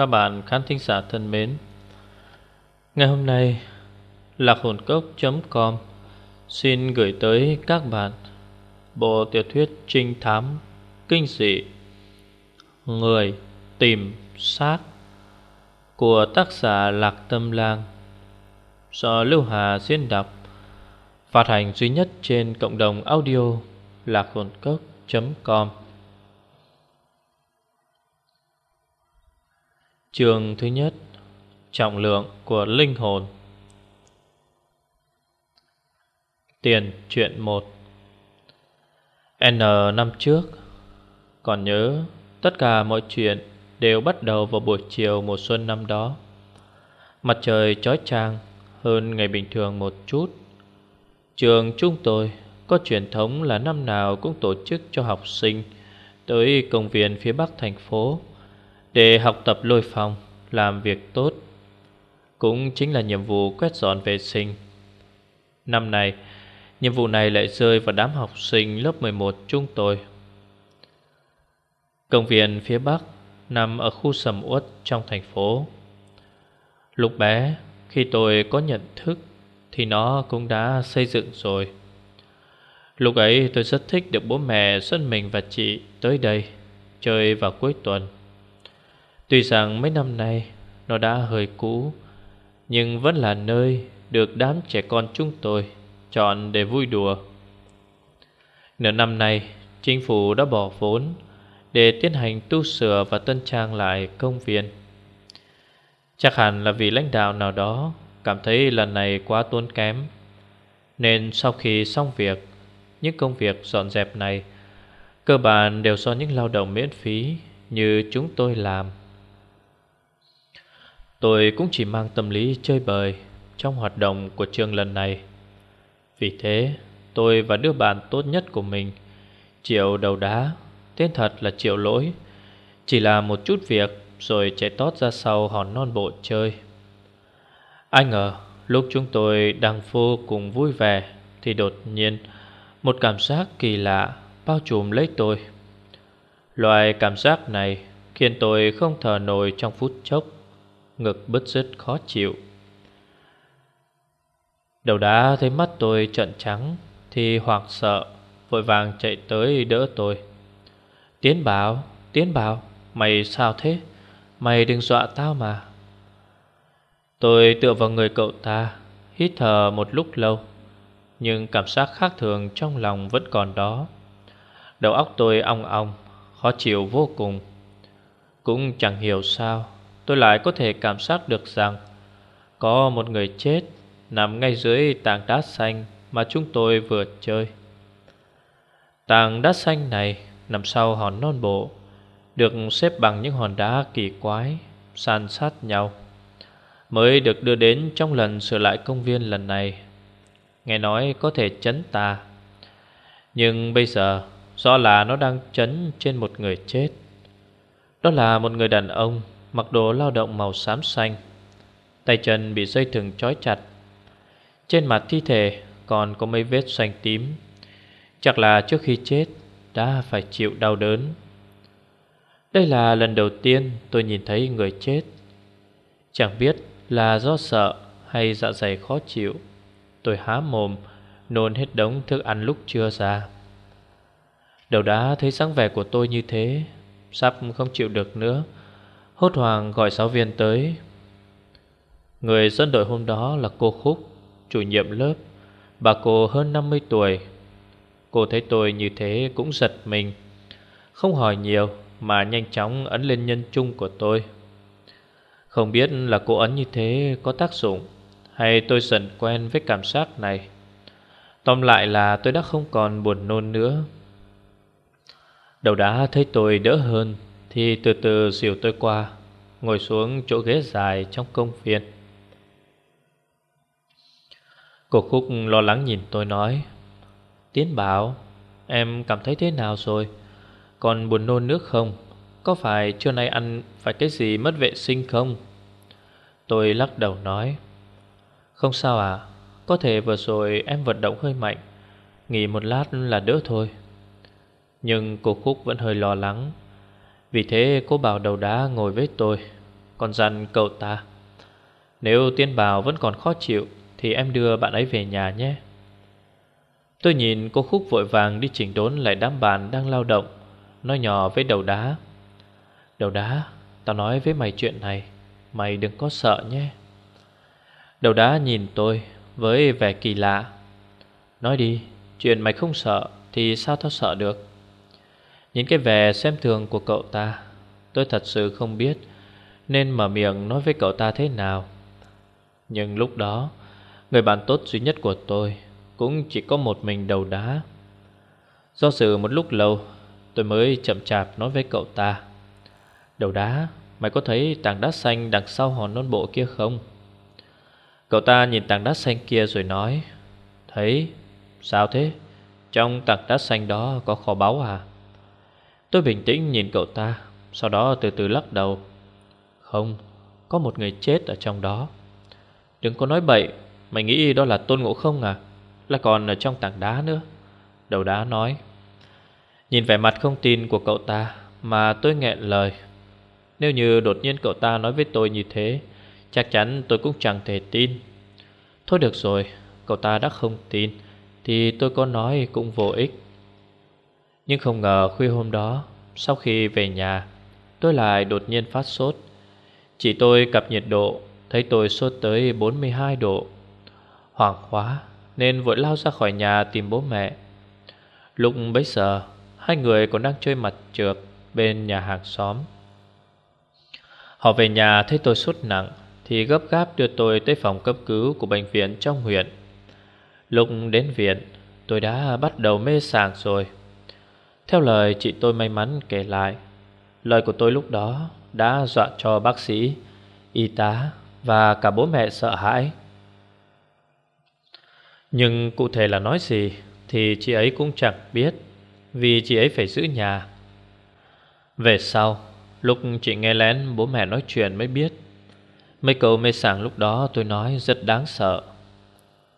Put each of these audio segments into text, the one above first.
các bạn khán thính giả thân mến, Ngày hôm nay Lạc hồn cốc.com Xin gửi tới các bạn Bộ tiểu thuyết trinh thám Kinh dị Người tìm xác Của tác giả Lạc Tâm Lang Do Lưu Hà diễn đọc, Phát hành duy nhất trên cộng đồng audio Lạc hồn cốc.com Trường thứ nhất, Trọng lượng của linh hồn. Tiền chuyện 1 N năm trước, Còn nhớ, Tất cả mọi chuyện Đều bắt đầu vào buổi chiều mùa xuân năm đó. Mặt trời chói chang Hơn ngày bình thường một chút. Trường chúng tôi Có truyền thống là năm nào cũng tổ chức cho học sinh Tới công viên phía bắc thành phố để học tập lôi phong, Làm việc tốt Cũng chính là nhiệm vụ quét dọn vệ sinh. Năm nay, Nhiệm vụ này lại rơi vào đám học sinh lớp 11 chúng tôi. Công viên phía Bắc Nằm ở khu sầm uất trong thành phố. Lúc bé, Khi tôi có nhận thức Thì nó cũng đã xây dựng rồi. Lúc ấy tôi rất thích được bố mẹ dẫn mình và chị tới đây Chơi vào cuối tuần. Tuy rằng mấy năm nay nó đã hơi cũ, Nhưng vẫn là nơi được đám trẻ con chúng tôi chọn để vui đùa. Nửa năm nay, chính phủ đã bỏ vốn để tiến hành tu sửa và tân trang lại công viên. Chắc hẳn là vì lãnh đạo nào đó cảm thấy lần này quá tốn kém, Nên sau khi xong việc, Những công việc dọn dẹp này, Cơ bản đều do những lao động miễn phí như chúng tôi làm. Tôi cũng chỉ mang tâm lý chơi bời Trong hoạt động của trường lần này. Vì thế, tôi và đứa bạn tốt nhất của mình, Triệu đầu đá, Tên thật là Triệu lỗi, Chỉ là một chút việc Rồi chạy tót ra sau hòn non bộ chơi. Ai ngờ, Lúc chúng tôi đang vô cùng vui vẻ Thì đột nhiên Một cảm giác kỳ lạ Bao trùm lấy tôi. Loại cảm giác này Khiến tôi không thở nổi trong phút chốc. Ngực bứt rứt khó chịu. Đầu đá thấy mắt tôi trợn trắng, Thì hoảng sợ, Vội vàng chạy tới đỡ tôi. Tiến bảo Tiến bảo, Mày sao thế? Mày đừng dọa tao mà. Tôi tựa vào người cậu ta, Hít thở một lúc lâu, Nhưng cảm giác khác thường trong lòng vẫn còn đó. Đầu óc tôi ong ong, Khó chịu vô cùng. Cũng chẳng hiểu sao tôi lại có thể cảm giác được rằng có một người chết nằm ngay dưới tảng đá xanh mà chúng tôi vừa chơi. Tảng đá xanh này nằm sau hòn non bộ, được xếp bằng những hòn đá kỳ quái, san sát nhau, mới được đưa đến trong lần sửa lại công viên lần này. Nghe nói có thể chấn tà, nhưng bây giờ do là nó đang chấn trên một người chết. Đó là một người đàn ông Mặc đồ lao động màu xám xanh, Tay chân bị dây thừng trói chặt. Trên mặt thi thể còn có mấy vết xanh tím. Chắc là trước khi chết đã phải chịu đau đớn. Đây là lần đầu tiên tôi nhìn thấy người chết. Chẳng biết là do sợ hay dạ dày khó chịu, Tôi há mồm, nôn hết đống thức ăn lúc trưa ra. Đầu đã thấy sáng vẻ của tôi như thế, Sắp không chịu được nữa. Hốt hoàng gọi giáo viên tới. Người dẫn đội hôm đó là cô Khúc, Chủ nhiệm lớp. Bà cô hơn 50 tuổi. Cô thấy tôi như thế cũng giật mình. Không hỏi nhiều, Mà nhanh chóng ấn lên nhân chung của tôi. Không biết là cô ấn như thế có tác dụng, Hay tôi dần quen với cảm giác này. Tóm lại là tôi đã không còn buồn nôn nữa. Đầu đã thấy tôi đỡ hơn thì từ từ dìu tôi qua, Ngồi xuống chỗ ghế dài trong công viên. Cô Khúc lo lắng nhìn tôi nói, Tiến bảo, Em cảm thấy thế nào rồi? Còn buồn nôn nước không? Có phải trưa nay ăn phải cái gì mất vệ sinh không? Tôi lắc đầu nói, Không sao à Có thể vừa rồi em vận động hơi mạnh, Nghỉ một lát là đỡ thôi. Nhưng cô Khúc vẫn hơi lo lắng vì thế cô bảo đầu đá ngồi với tôi Còn dặn cậu ta, Nếu tiên Bảo vẫn còn khó chịu, Thì em đưa bạn ấy về nhà nhé. Tôi nhìn cô Khúc vội vàng đi chỉnh đốn lại đám bạn đang lao động, Nói nhỏ với đầu đá Đầu đá, Tao nói với mày chuyện này, Mày đừng có sợ nhé. Đầu đá nhìn tôi Với vẻ kỳ lạ, Nói đi, Chuyện mày không sợ Thì sao tao sợ được? Nhìn cái vẻ xem thường của cậu ta, Tôi thật sự không biết Nên mở miệng nói với cậu ta thế nào Nhưng lúc đó, Người bạn tốt duy nhất của tôi Cũng chỉ có một mình đầu đá Do sự một lúc lâu, Tôi mới chậm chạp nói với cậu ta, Đầu đá, Mày có thấy tảng đá xanh đằng sau hòn non bộ kia không? Cậu ta nhìn tảng đá xanh kia rồi nói, Thấy, Sao thế? Trong tảng đá xanh đó có kho báu à? Tôi bình tĩnh nhìn cậu ta, Sau đó từ từ lắc đầu. Không, Có một người chết ở trong đó. Đừng có nói bậy, Mày nghĩ đó là tôn ngộ không à? Là còn ở trong tảng đá nữa. Đầu đá nói. Nhìn vẻ mặt không tin của cậu ta, Mà tôi nghẹn lời. Nếu như đột nhiên cậu ta nói với tôi như thế, Chắc chắn tôi cũng chẳng thể tin. Thôi được rồi, Cậu ta đã không tin, Thì tôi có nói cũng vô ích. Nhưng không ngờ khuya hôm đó, Sau khi về nhà, Tôi lại đột nhiên phát sốt. Chỉ tôi cập nhiệt độ, Thấy tôi sốt tới 42 độ. Hoảng quá, Nên vội lao ra khỏi nhà tìm bố mẹ. Lúc bấy giờ, Hai người còn đang chơi mặt trượt Bên nhà hàng xóm. Họ về nhà thấy tôi sốt nặng, Thì gấp gáp đưa tôi tới phòng cấp cứu Của bệnh viện trong huyện. Lúc đến viện, Tôi đã bắt đầu mê sảng rồi. Theo lời chị tôi may mắn kể lại, Lời của tôi lúc đó Đã dọa cho bác sĩ, Y tá Và cả bố mẹ sợ hãi. Nhưng cụ thể là nói gì Thì chị ấy cũng chẳng biết, Vì chị ấy phải giữ nhà. Về sau, Lúc chị nghe lén bố mẹ nói chuyện mới biết, Mấy câu mê sảng lúc đó tôi nói rất đáng sợ.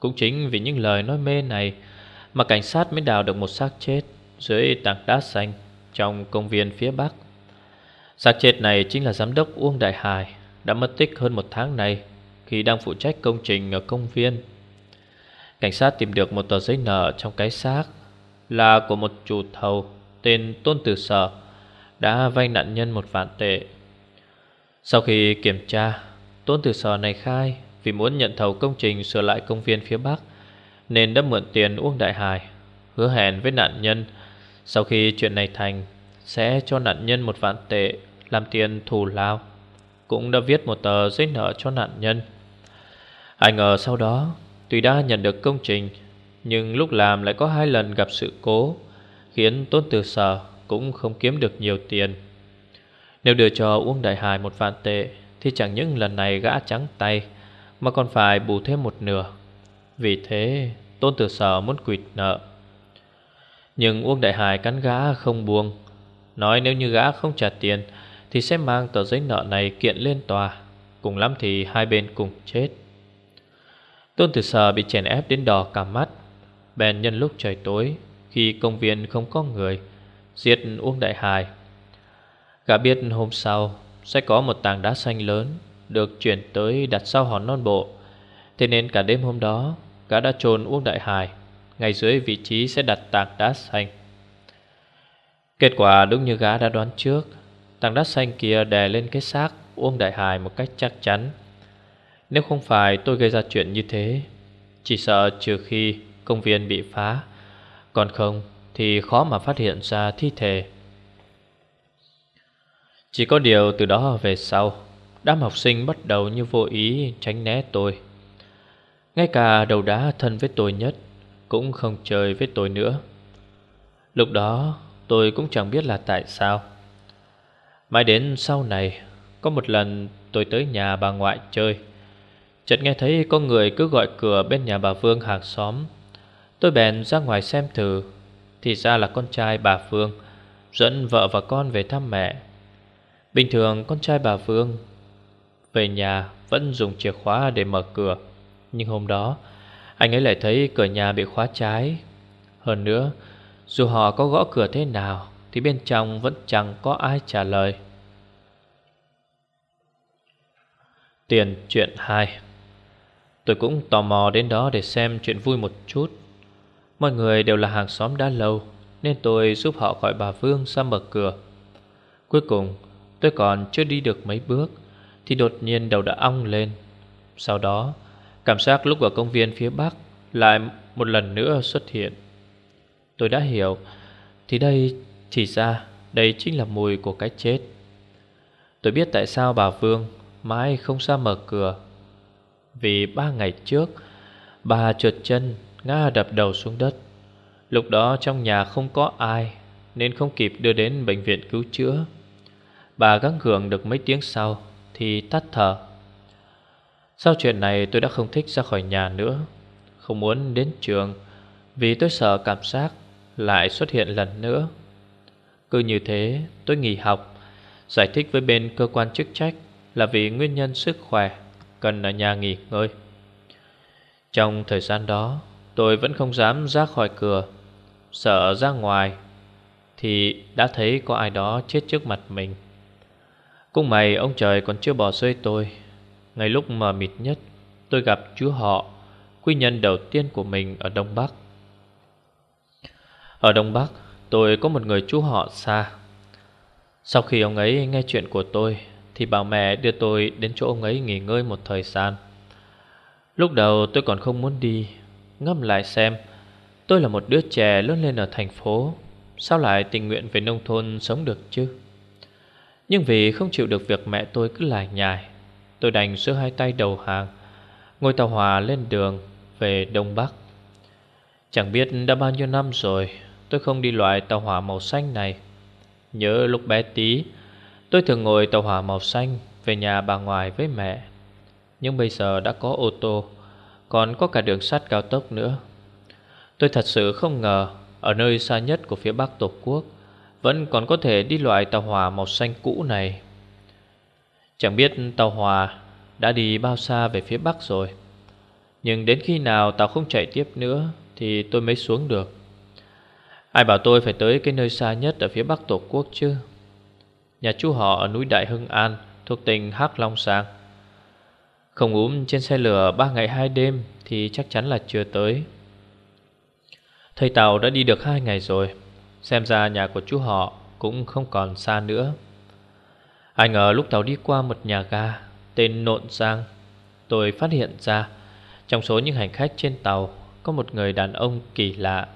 Cũng chính vì những lời nói mê này Mà cảnh sát mới đào được một xác chết. Dưới tảng đá xanh Trong công viên phía bắc. Xác chết này chính là giám đốc Uông Đại Hải Đã mất tích hơn một tháng này Khi đang phụ trách công trình ở công viên. Cảnh sát tìm được một tờ giấy nợ trong cái xác Là của một chủ thầu Tên Tôn Tử Sở Đã vay nạn nhân một vạn tệ. Sau khi kiểm tra, Tôn Tử Sở này khai Vì muốn nhận thầu công trình sửa lại công viên phía Bắc Nên đã mượn tiền Uông Đại Hải, Hứa hẹn với nạn nhân sau khi chuyện này thành, Sẽ cho nạn nhân một vạn tệ Làm tiền thù lao. Cũng đã viết một tờ giấy nợ cho nạn nhân. Ai ngờ sau đó, Tuy đã nhận được công trình, Nhưng lúc làm lại có hai lần gặp sự cố, Khiến Tôn từ Sở Cũng không kiếm được nhiều tiền. Nếu đưa cho Uông Đại Hải một vạn tệ, Thì chẳng những lần này gã trắng tay, Mà còn phải bù thêm một nửa. Vì thế, Tôn Tử Sở muốn quỵt nợ. Nhưng Uông Đại Hải cắn gã không buông. Nói nếu như gã không trả tiền, Thì sẽ mang tờ giấy nợ này kiện lên tòa. Cùng lắm thì hai bên cùng chết. Tôn Tử Sở bị chèn ép đến đỏ cả mắt. Bèn nhân lúc trời tối, Khi công viên không có người, Giết Uông Đại Hải. Gã biết hôm sau Sẽ có một tảng đá xanh lớn Được chuyển tới đặt sau hòn non bộ. Thế nên cả đêm hôm đó, Gã đã trồn Uông Đại Hải. Ngay dưới vị trí sẽ đặt tảng đá xanh. Kết quả đúng như gã đã đoán trước. Tảng đá xanh kia đè lên cái xác, Uông Đại Hải một cách chắc chắn. Nếu không phải tôi gây ra chuyện như thế, Chỉ sợ trừ khi công viên bị phá. Còn không thì khó mà phát hiện ra thi thể. Chỉ có điều từ đó về sau, Đám học sinh bắt đầu như vô ý tránh né tôi. Ngay cả đầu đá thân với tôi nhất cũng không chơi với tôi nữa. Lúc đó, tôi cũng chẳng biết là tại sao. Mãi đến sau này, Có một lần tôi tới nhà bà ngoại chơi. Chợt nghe thấy có người cứ gọi cửa bên nhà bà Vương hàng xóm. Tôi bèn ra ngoài xem thử. Thì ra là con trai bà Vương, Dẫn vợ và con về thăm mẹ. Bình thường con trai bà Vương Về nhà vẫn dùng chìa khóa để mở cửa. Nhưng hôm đó anh ấy lại thấy cửa nhà bị khóa trái. Hơn nữa, Dù họ có gõ cửa thế nào, Thì bên trong vẫn chẳng có ai trả lời. Tiền chuyện 2 Tôi cũng tò mò đến đó để xem chuyện vui một chút. Mọi người đều là hàng xóm đã lâu, Nên tôi giúp họ gọi bà Vương ra mở cửa. Cuối cùng, tôi còn chưa đi được mấy bước, Thì đột nhiên đầu đã ong lên. Sau đó cảm giác lúc ở công viên phía Bắc Lại một lần nữa xuất hiện. Tôi đã hiểu, Thì đây chỉ ra, đây chính là mùi của cái chết. Tôi biết tại sao bà Vương mãi không ra mở cửa. Vì ba ngày trước, Bà trượt chân, ngã đập đầu xuống đất. Lúc đó trong nhà không có ai, Nên không kịp đưa đến bệnh viện cứu chữa. Bà gắng gượng được mấy tiếng sau Thì tắt thở. Sau chuyện này tôi đã không thích ra khỏi nhà nữa, Không muốn đến trường, Vì tôi sợ cảm giác lại xuất hiện lần nữa. Cứ như thế, tôi nghỉ học, Giải thích với bên cơ quan chức trách Là vì nguyên nhân sức khỏe, Cần ở nhà nghỉ ngơi. Trong thời gian đó, Tôi vẫn không dám ra khỏi cửa, Sợ ra ngoài Thì đã thấy có ai đó chết trước mặt mình. Cũng may ông trời còn chưa bỏ rơi tôi. Ngay lúc mờ mịt nhất, Tôi gặp chú họ Quy nhân đầu tiên của mình ở Đông Bắc. Ở Đông Bắc, Tôi có một người chú họ xa. Sau khi ông ấy nghe chuyện của tôi, Thì bảo mẹ đưa tôi đến chỗ ông ấy nghỉ ngơi một thời gian. Lúc đầu tôi còn không muốn đi Ngâm lại xem, Tôi là một đứa trẻ lớn lên ở thành phố, Sao lại tình nguyện về nông thôn sống được chứ? Nhưng vì không chịu được việc mẹ tôi cứ lại nhài Tôi đành giữ hai tay đầu hàng, Ngồi tàu hòa lên đường Về Đông Bắc. Chẳng biết đã bao nhiêu năm rồi, Tôi không đi loại tàu hỏa màu xanh này. Nhớ lúc bé tí, Tôi thường ngồi tàu hỏa màu xanh Về nhà bà ngoại với mẹ. Nhưng bây giờ đã có ô tô, Còn có cả đường sắt cao tốc nữa. Tôi thật sự không ngờ, Ở nơi xa nhất của phía bắc Tổ quốc, Vẫn còn có thể đi loại tàu hỏa màu xanh cũ này. Chẳng biết tàu hòa đã đi bao xa về phía bắc rồi. Nhưng đến khi nào tàu không chạy tiếp nữa Thì tôi mới xuống được. Ai bảo tôi phải tới cái nơi xa nhất ở phía bắc Tổ quốc chứ? Nhà chú họ ở núi Đại Hưng An Thuộc tỉnh Hắc Long Sang Không úm trên xe lửa ba ngày hai đêm Thì chắc chắn là chưa tới. Thầy Tàu đã đi được hai ngày rồi. Xem ra nhà của chú họ cũng không còn xa nữa. Ai ngờ lúc tàu đi qua một nhà ga Tên Nộn Giang. Tôi phát hiện ra, Trong số những hành khách trên tàu, Có một người đàn ông kỳ lạ.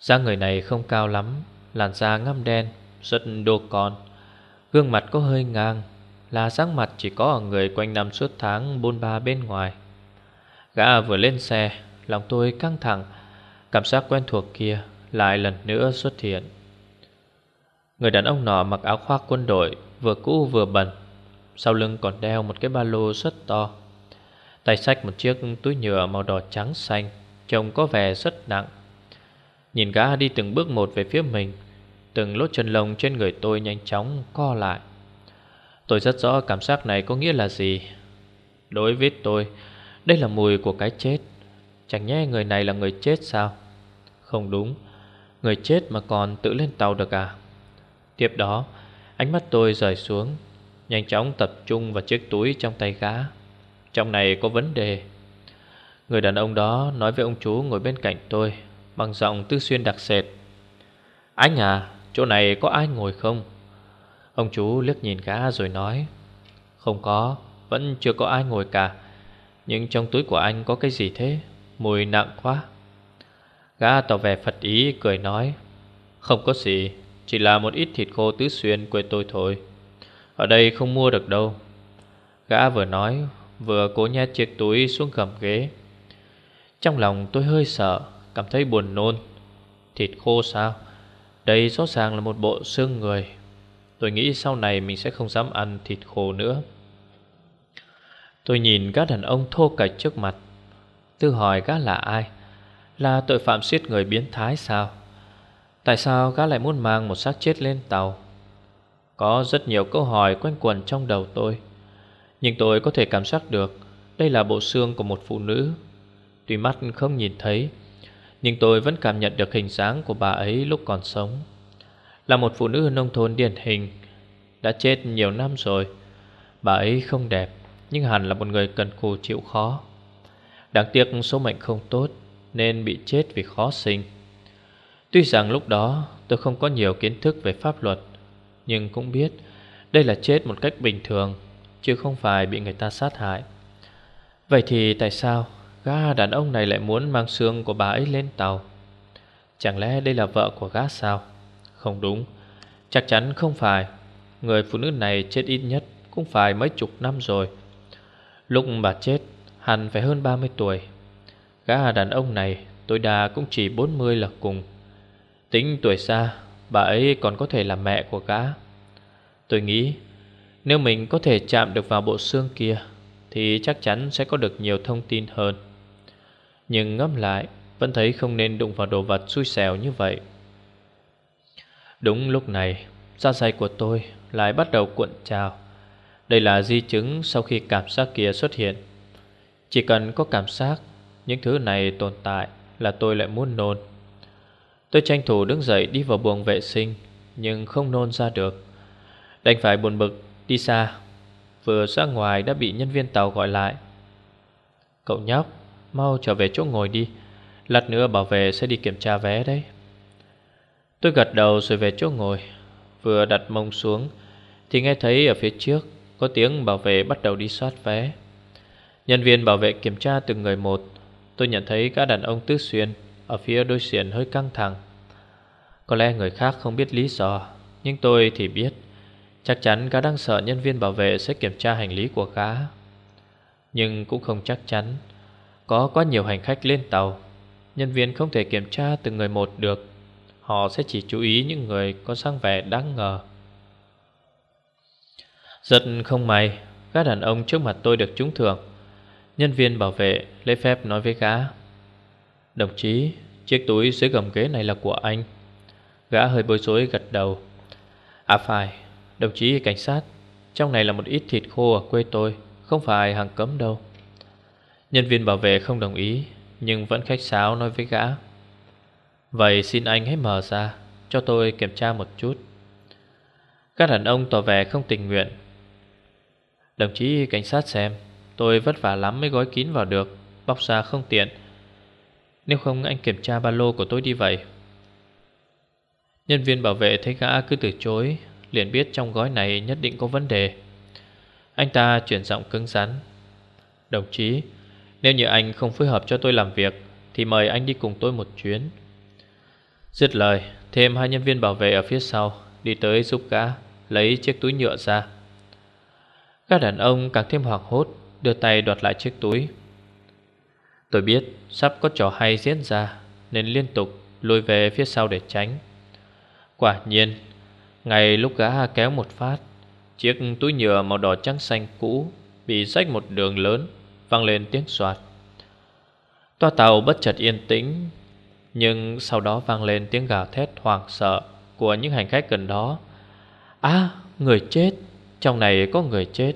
Da người này không cao lắm, Làn da ngăm đen, Rất đô con. Gương mặt có hơi ngang, Là dáng mặt chỉ có ở người quanh năm suốt tháng Bôn ba bên ngoài. Gã vừa lên xe, Lòng tôi căng thẳng, Cảm giác quen thuộc kia lại lần nữa xuất hiện. Người đàn ông nọ mặc áo khoác quân đội Vừa cũ vừa bẩn. Sau lưng còn đeo một cái ba lô rất to. Tay xách một chiếc túi nhựa màu đỏ trắng xanh, Trông có vẻ rất nặng. Nhìn gã đi từng bước một về phía mình, Từng lốt chân lông trên người tôi nhanh chóng co lại. Tôi rất rõ cảm giác này có nghĩa là gì. Đối với tôi, Đây là mùi của cái chết. Chẳng nhẽ người này là người chết sao? Không đúng. Người chết mà còn tự lên tàu được à? Tiếp đó Ánh mắt tôi rời xuống, Nhanh chóng tập trung vào chiếc túi trong tay gã. Trong này có vấn đề. Người đàn ông đó nói với ông chú ngồi bên cạnh tôi, Bằng giọng tư xuyên đặc sệt. Anh à Chỗ này có ai ngồi không? Ông chú liếc nhìn gã rồi nói, Không có, Vẫn chưa có ai ngồi cả. Nhưng trong túi của anh có cái gì thế? Mùi nặng quá. Gã tỏ vẻ Phật ý, cười nói, Không có gì. Chỉ là một ít thịt khô tứ xuyên quê tôi thôi. Ở đây không mua được đâu. Gã vừa nói, Vừa cố nhét chiếc túi xuống gầm ghế. Trong lòng tôi hơi sợ, Cảm thấy buồn nôn. Thịt khô sao? Đây rõ ràng là một bộ xương người. Tôi nghĩ sau này mình sẽ không dám ăn thịt khô nữa. Tôi nhìn các đàn ông thô cạch trước mặt. Tự hỏi gã là ai? Là tội phạm giết người biến thái sao? Tại sao gã lại muốn mang một xác chết lên tàu? Có rất nhiều câu hỏi quanh quẩn trong đầu tôi, Nhưng tôi có thể cảm giác được Đây là bộ xương của một phụ nữ. Tuy mắt không nhìn thấy, Nhưng tôi vẫn cảm nhận được hình dáng của bà ấy lúc còn sống. Là một phụ nữ nông thôn điển hình, Đã chết nhiều năm rồi. Bà ấy không đẹp, Nhưng hẳn là một người cần cù chịu khó. Đáng tiếc số mệnh không tốt, Nên bị chết vì khó sinh. Tuy rằng lúc đó tôi không có nhiều kiến thức về pháp luật, Nhưng cũng biết Đây là chết một cách bình thường, Chứ không phải bị người ta sát hại. Vậy thì tại sao Gã đàn ông này lại muốn mang xương của bà ấy lên tàu? Chẳng lẽ đây là vợ của gã sao? Không đúng. Chắc chắn không phải. Người phụ nữ này chết ít nhất Cũng phải mấy chục năm rồi. Lúc bà chết, Hẳn phải hơn 30 tuổi. Gã đàn ông này, Tối đa cũng chỉ 40 là cùng. Tính tuổi xa, Bà ấy còn có thể là mẹ của gã. Tôi nghĩ, Nếu mình có thể chạm được vào bộ xương kia, Thì chắc chắn sẽ có được nhiều thông tin hơn. Nhưng ngẫm lại, Vẫn thấy không nên đụng vào đồ vật xui xẻo như vậy. Đúng lúc này, Da dày của tôi lại bắt đầu cuộn trào. Đây là di chứng sau khi cảm giác kia xuất hiện. Chỉ cần có cảm giác, Những thứ này tồn tại Là tôi lại muốn nôn. Tôi tranh thủ đứng dậy đi vào buồng vệ sinh, Nhưng không nôn ra được. Đành phải buồn bực đi xa. Vừa ra ngoài đã bị nhân viên tàu gọi lại. Cậu nhóc, Mau trở về chỗ ngồi đi. Lát nữa bảo vệ sẽ đi kiểm tra vé đấy. Tôi gật đầu rồi về chỗ ngồi. Vừa đặt mông xuống Thì nghe thấy ở phía trước Có tiếng bảo vệ bắt đầu đi soát vé. Nhân viên bảo vệ kiểm tra từng người một. Tôi nhận thấy các đàn ông tứ xuyên ở phía đối diện hơi căng thẳng. Có lẽ người khác không biết lý do, Nhưng tôi thì biết. Chắc chắn gã đang sợ nhân viên bảo vệ sẽ kiểm tra hành lý của gã. Nhưng cũng không chắc chắn, Có quá nhiều hành khách lên tàu. Nhân viên không thể kiểm tra từng người một được. Họ sẽ chỉ chú ý những người có sang vẻ đáng ngờ. Giật không may, Gã đàn ông trước mặt tôi được trúng thưởng. Nhân viên bảo vệ lấy phép nói với gã Đồng chí, Chiếc túi dưới gầm ghế này là của anh. Gã hơi bối rối gật đầu. À phải, Đồng chí cảnh sát, Trong này là một ít thịt khô ở quê tôi, Không phải hàng cấm đâu. Nhân viên bảo vệ không đồng ý, Nhưng vẫn khách sáo nói với gã. Vậy xin anh hãy mở ra, Cho tôi kiểm tra một chút. Các đàn ông tỏ vẻ không tình nguyện. Đồng chí cảnh sát xem, Tôi vất vả lắm mới gói kín vào được, Bóc ra không tiện. Nếu không, anh kiểm tra ba lô của tôi đi vậy. Nhân viên bảo vệ thấy gã cứ từ chối, Liền biết trong gói này nhất định có vấn đề. Anh ta chuyển giọng cứng rắn. Đồng chí, Nếu như anh không phối hợp cho tôi làm việc, Thì mời anh đi cùng tôi một chuyến. Dứt lời, Thêm hai nhân viên bảo vệ ở phía sau, Đi tới giúp gã Lấy chiếc túi nhựa ra. Các đàn ông càng thêm hoảng hốt, Đưa tay đoạt lại chiếc túi. Tôi biết sắp có trò hay diễn ra, Nên liên tục lùi về phía sau để tránh. Quả nhiên, Ngay lúc gã kéo một phát, Chiếc túi nhựa màu đỏ trắng xanh cũ Bị rách một đường lớn, Vang lên tiếng soạt. Toa tàu bất chợt yên tĩnh, nhưng sau đó vang lên tiếng gào thét hoảng sợ Của những hành khách gần đó. À người chết! Trong này có người chết.